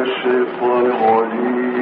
الشيطان الرجيم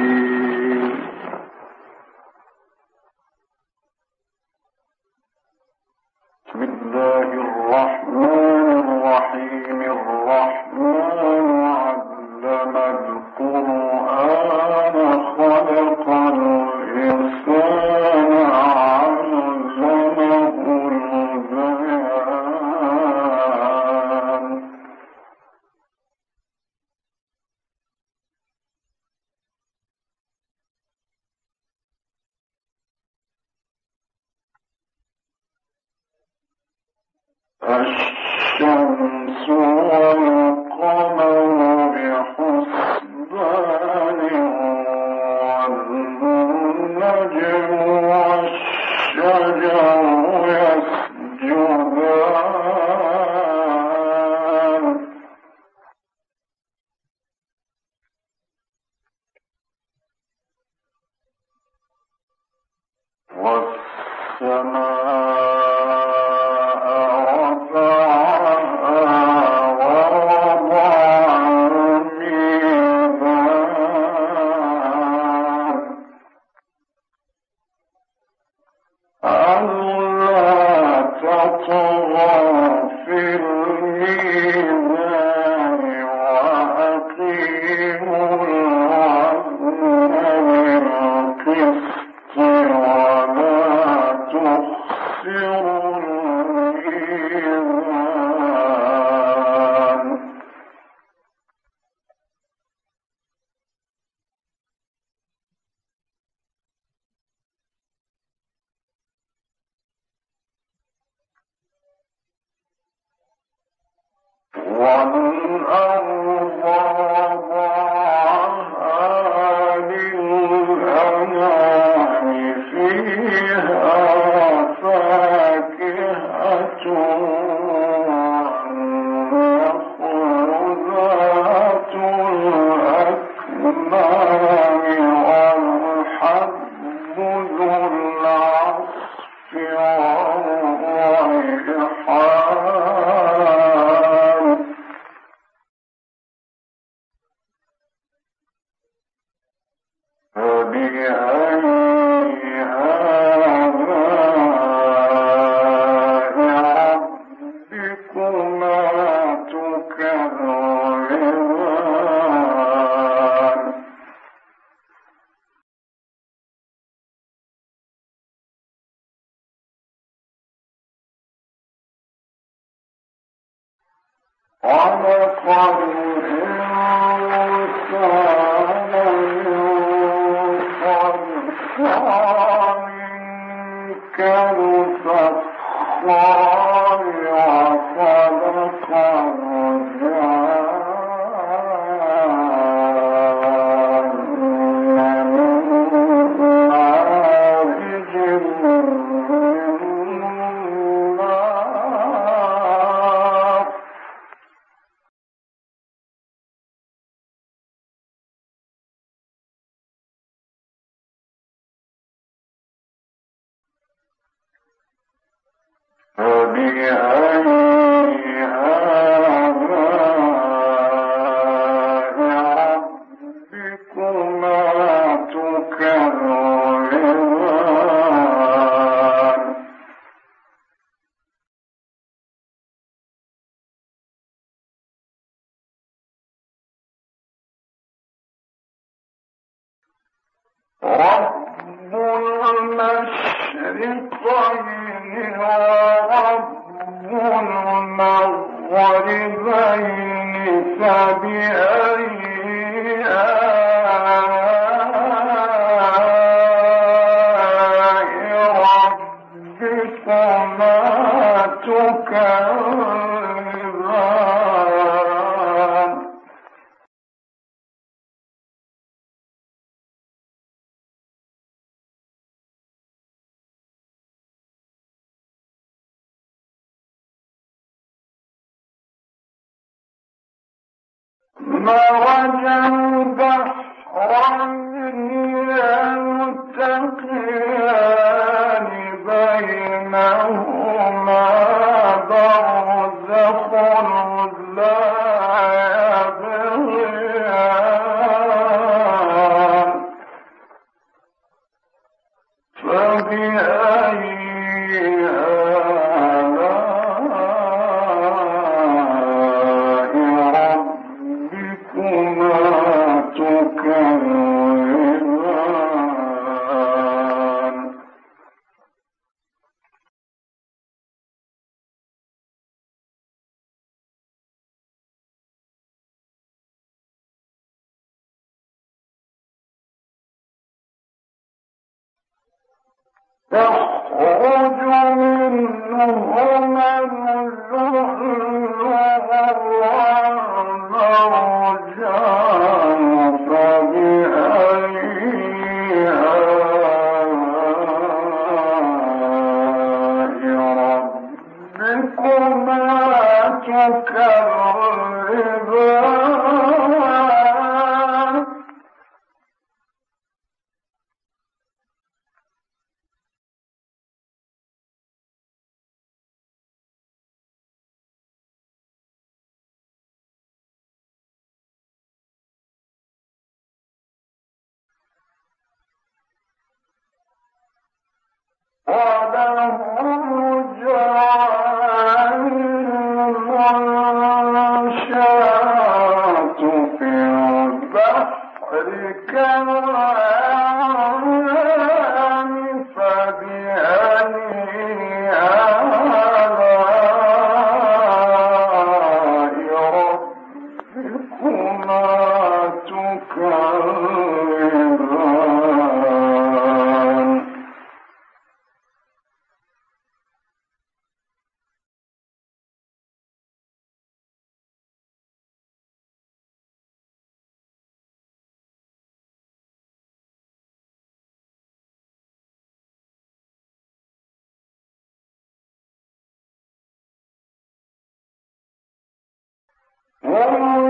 ألا تطغوا في الميزان Honorable المغربين فبأي تخرج منه هم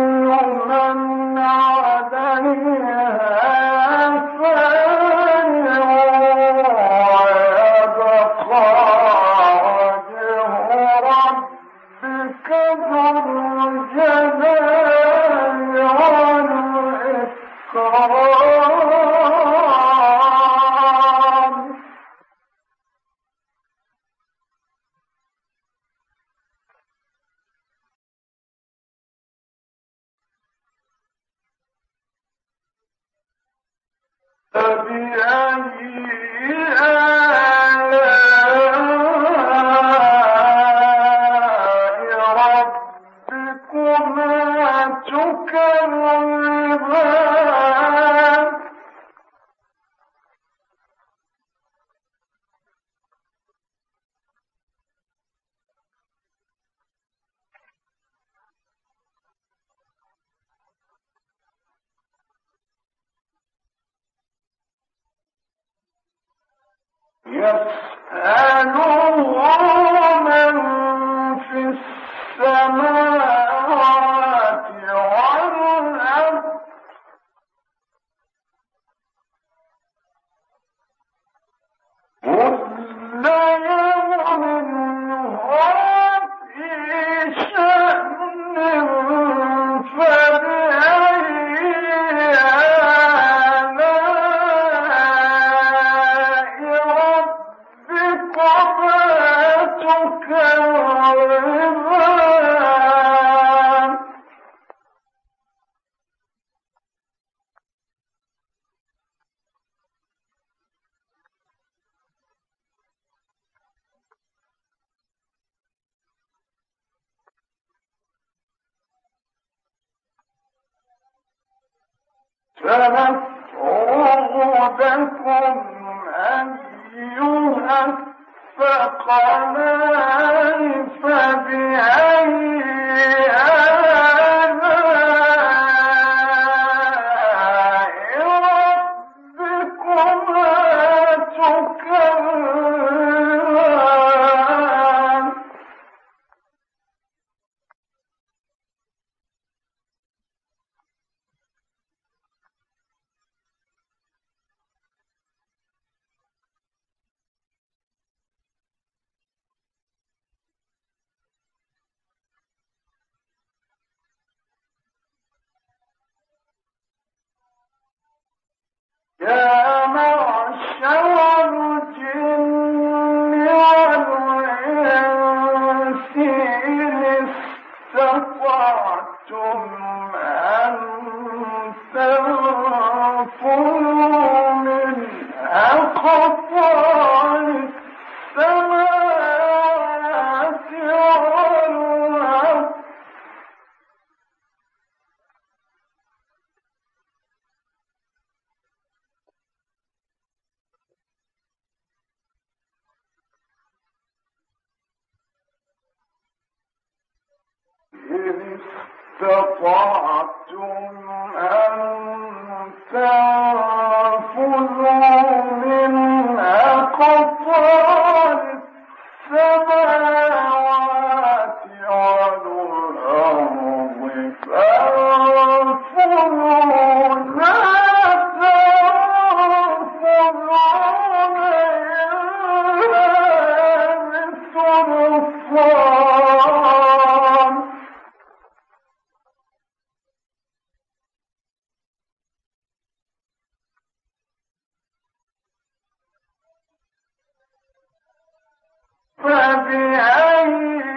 فبأي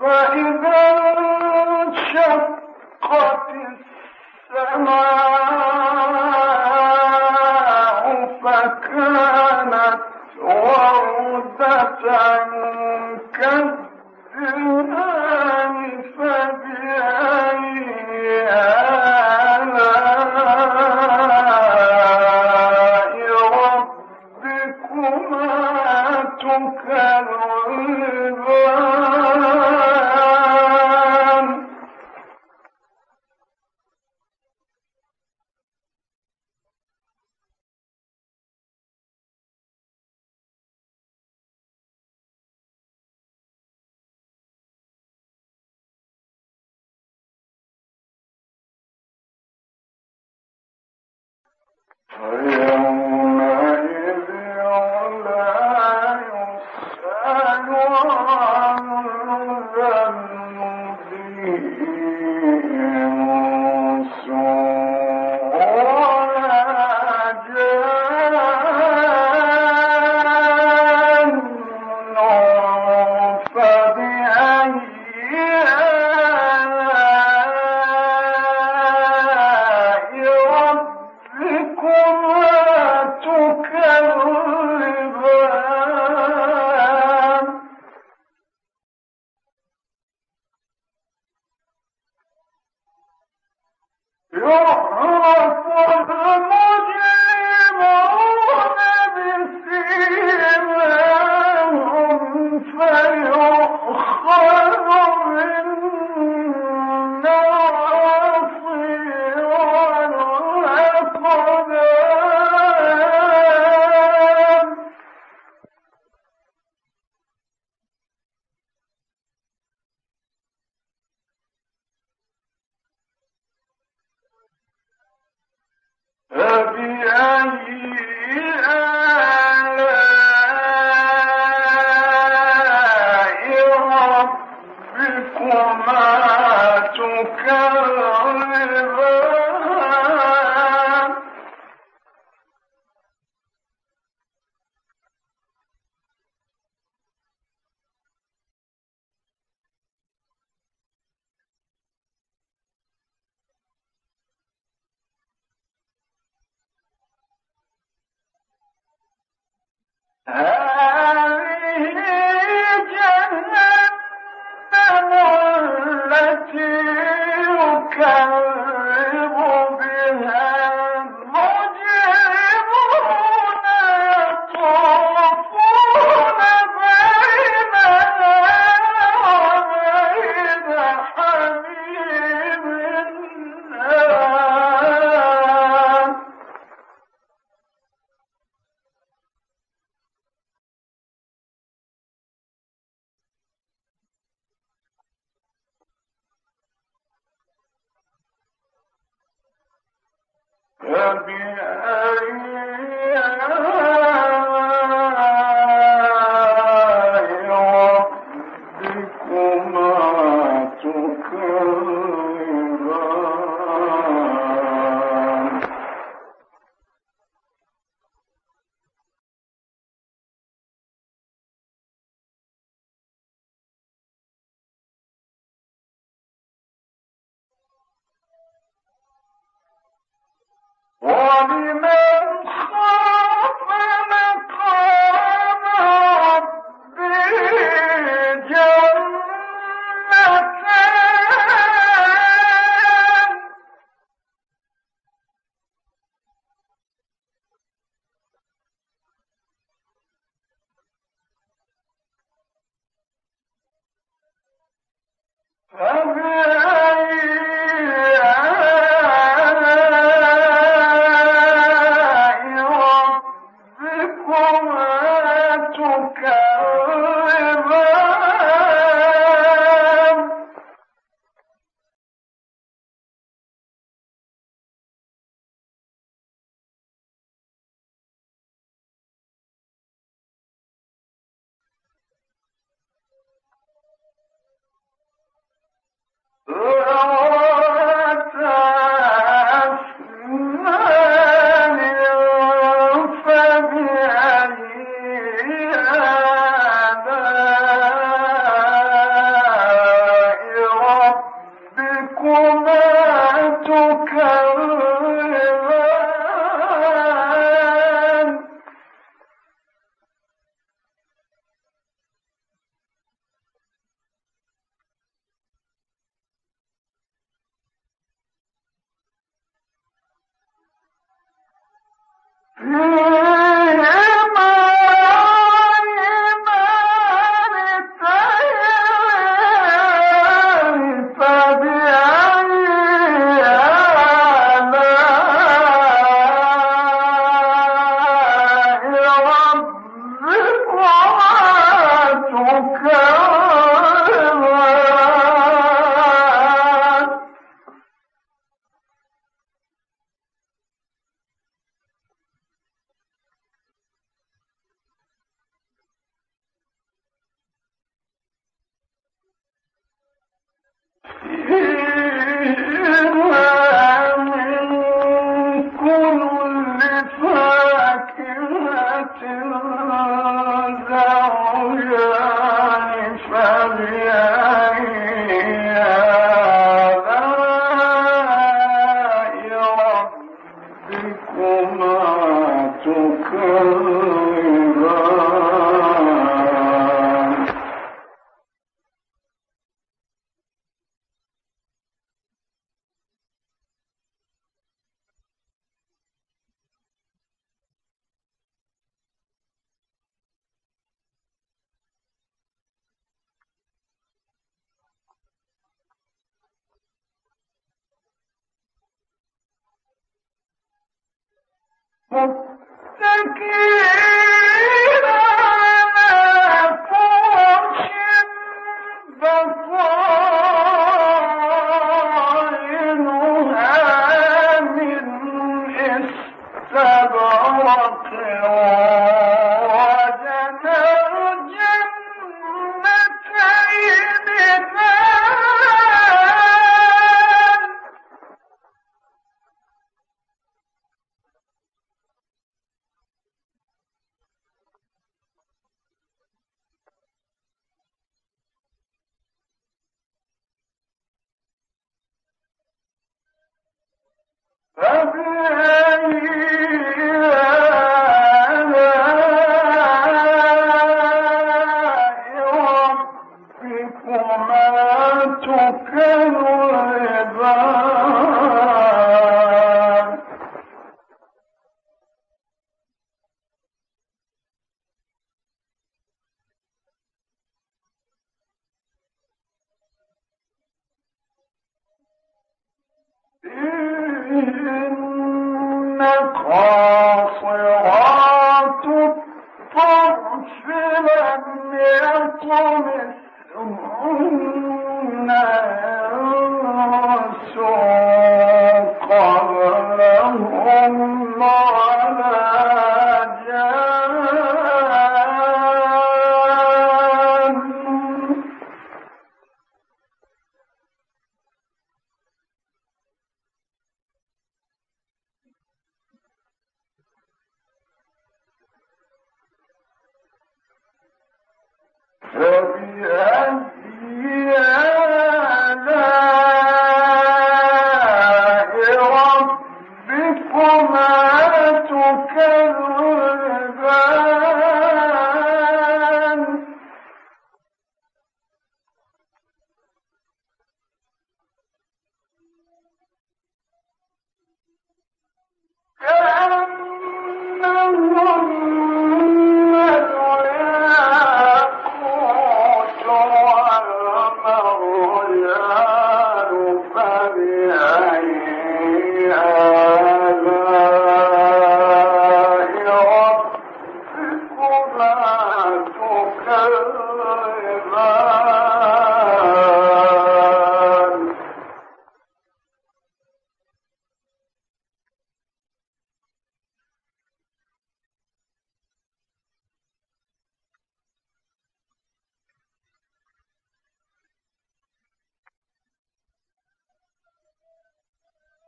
هذه Ah! Oh! كما true.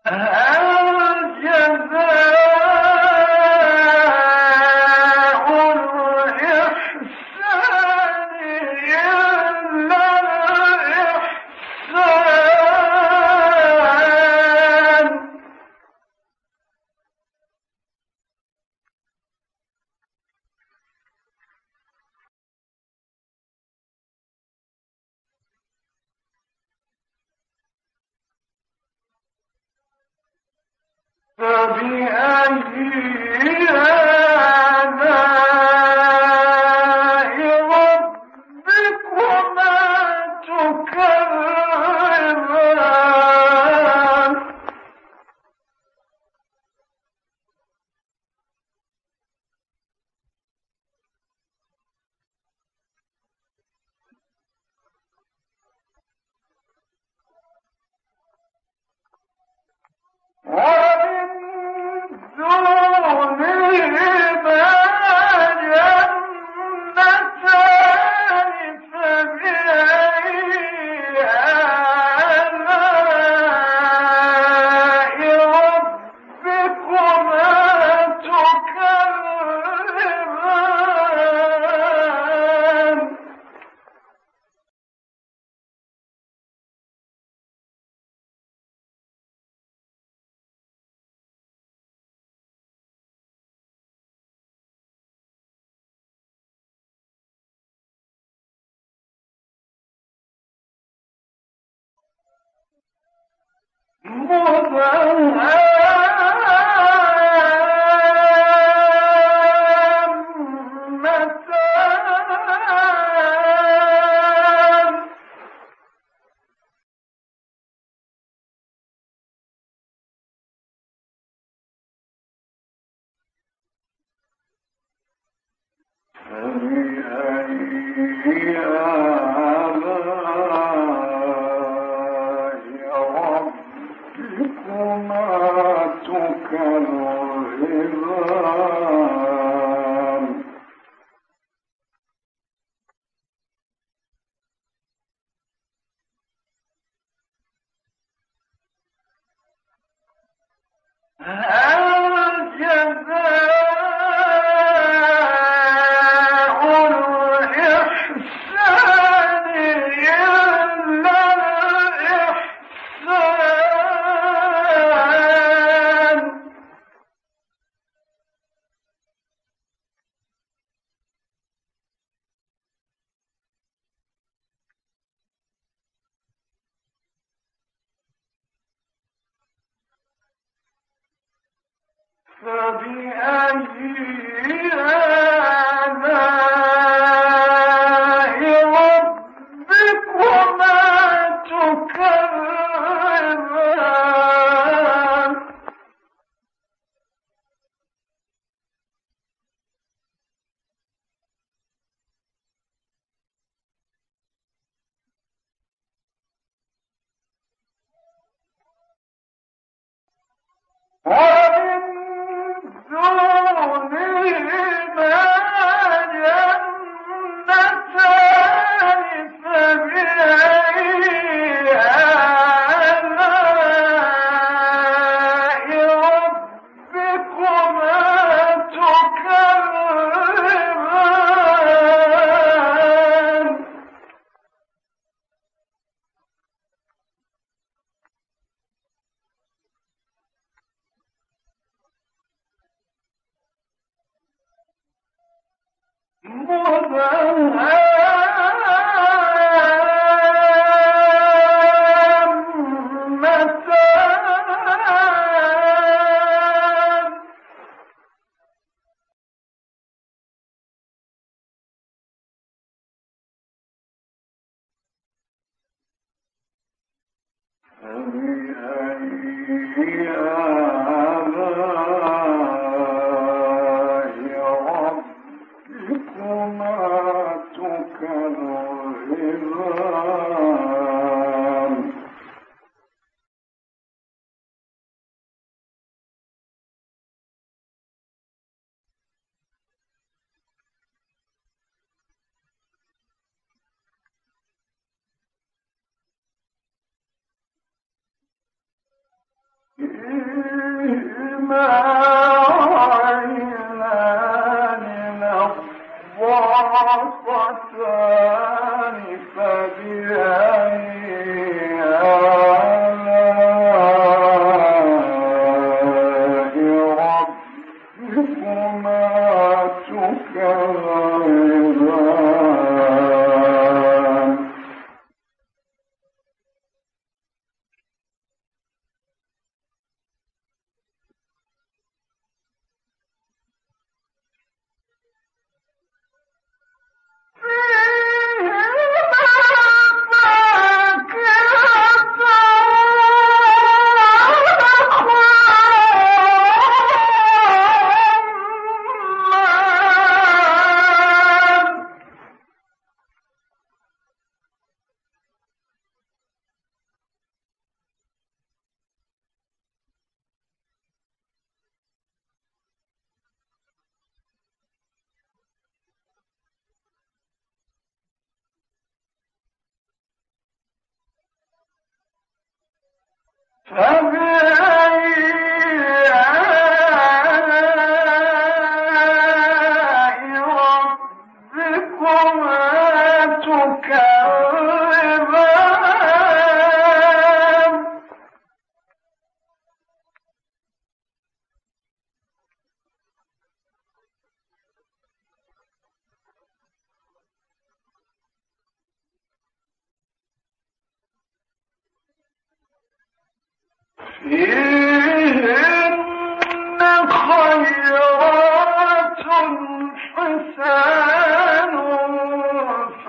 هل جزاء مدهامتان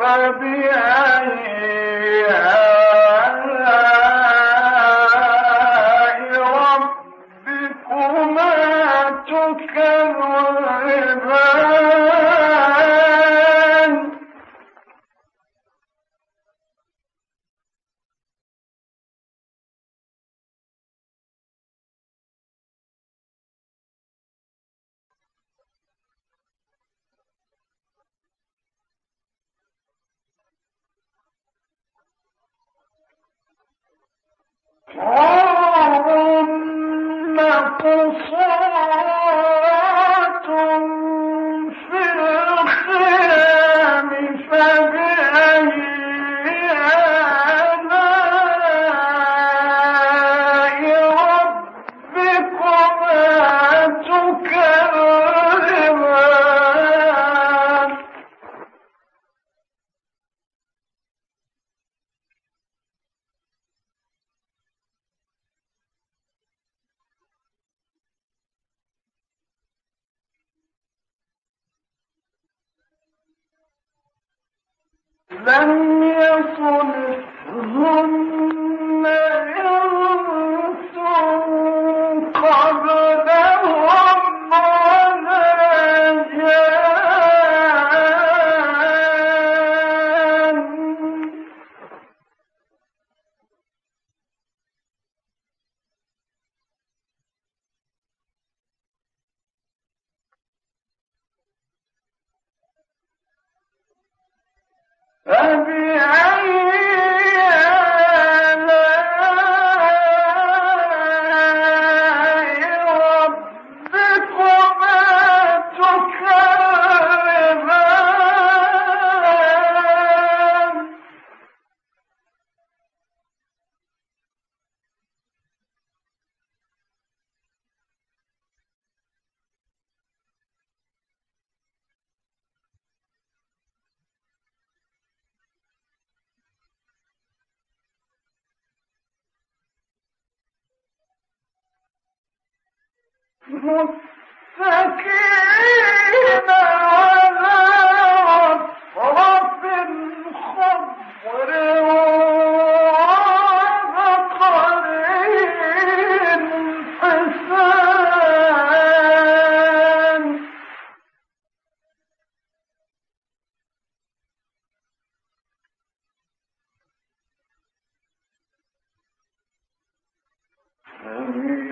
لم Yeah.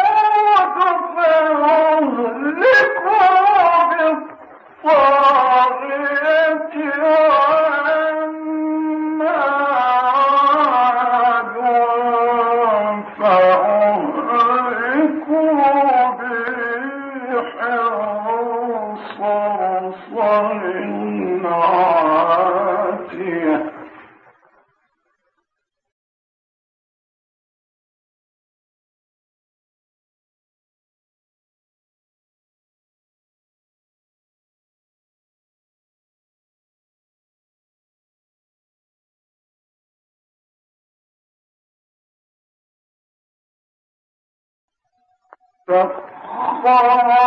سخرها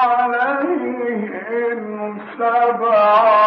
عليهم سبعه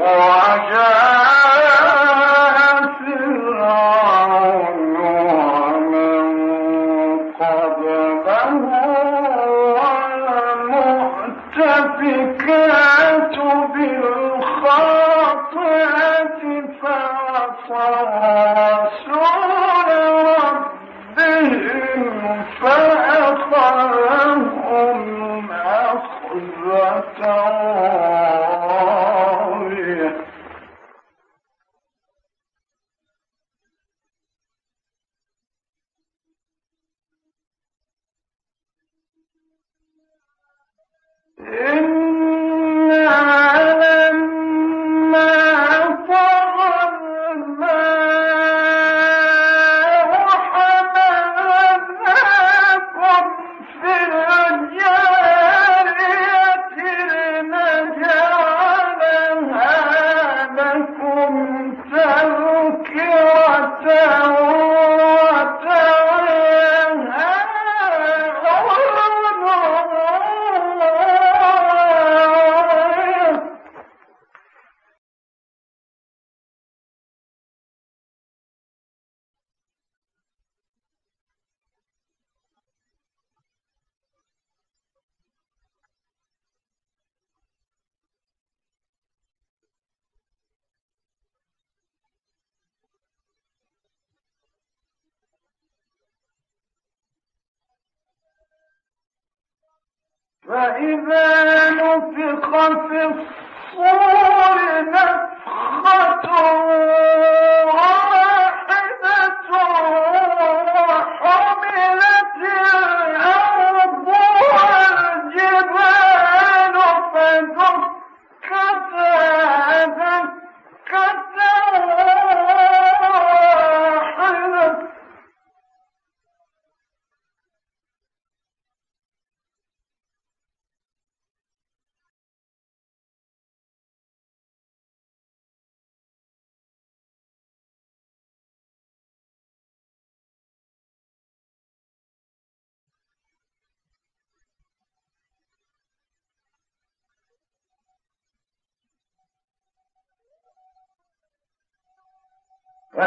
وجاء فإذا نفخ في الصور نفخة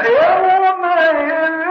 فيومئذ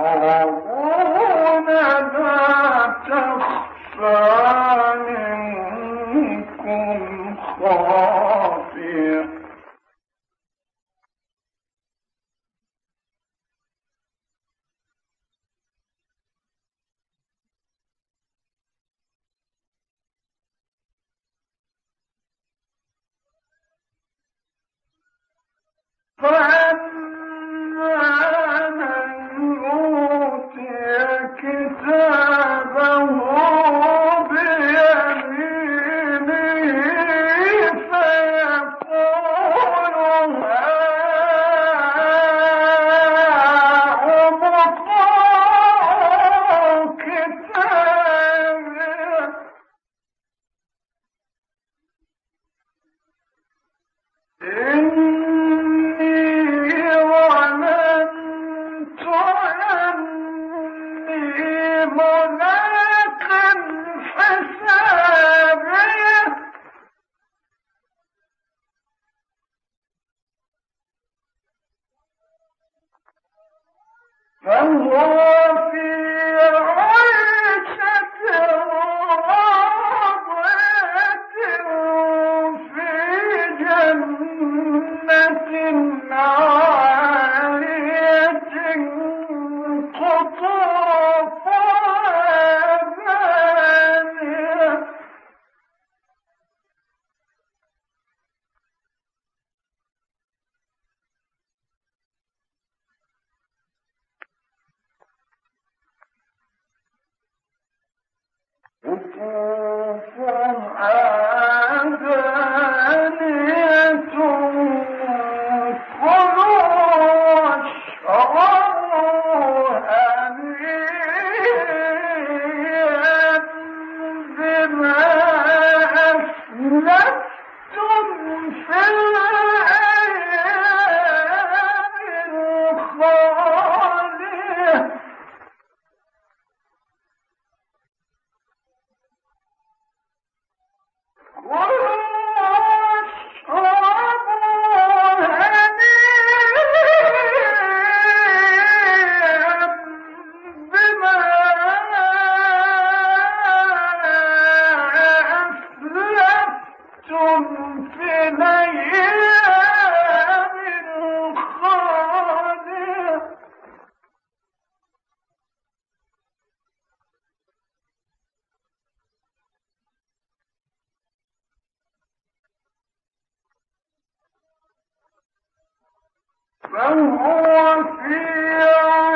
အာဟံ فهو في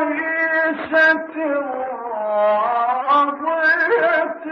عيشة راضية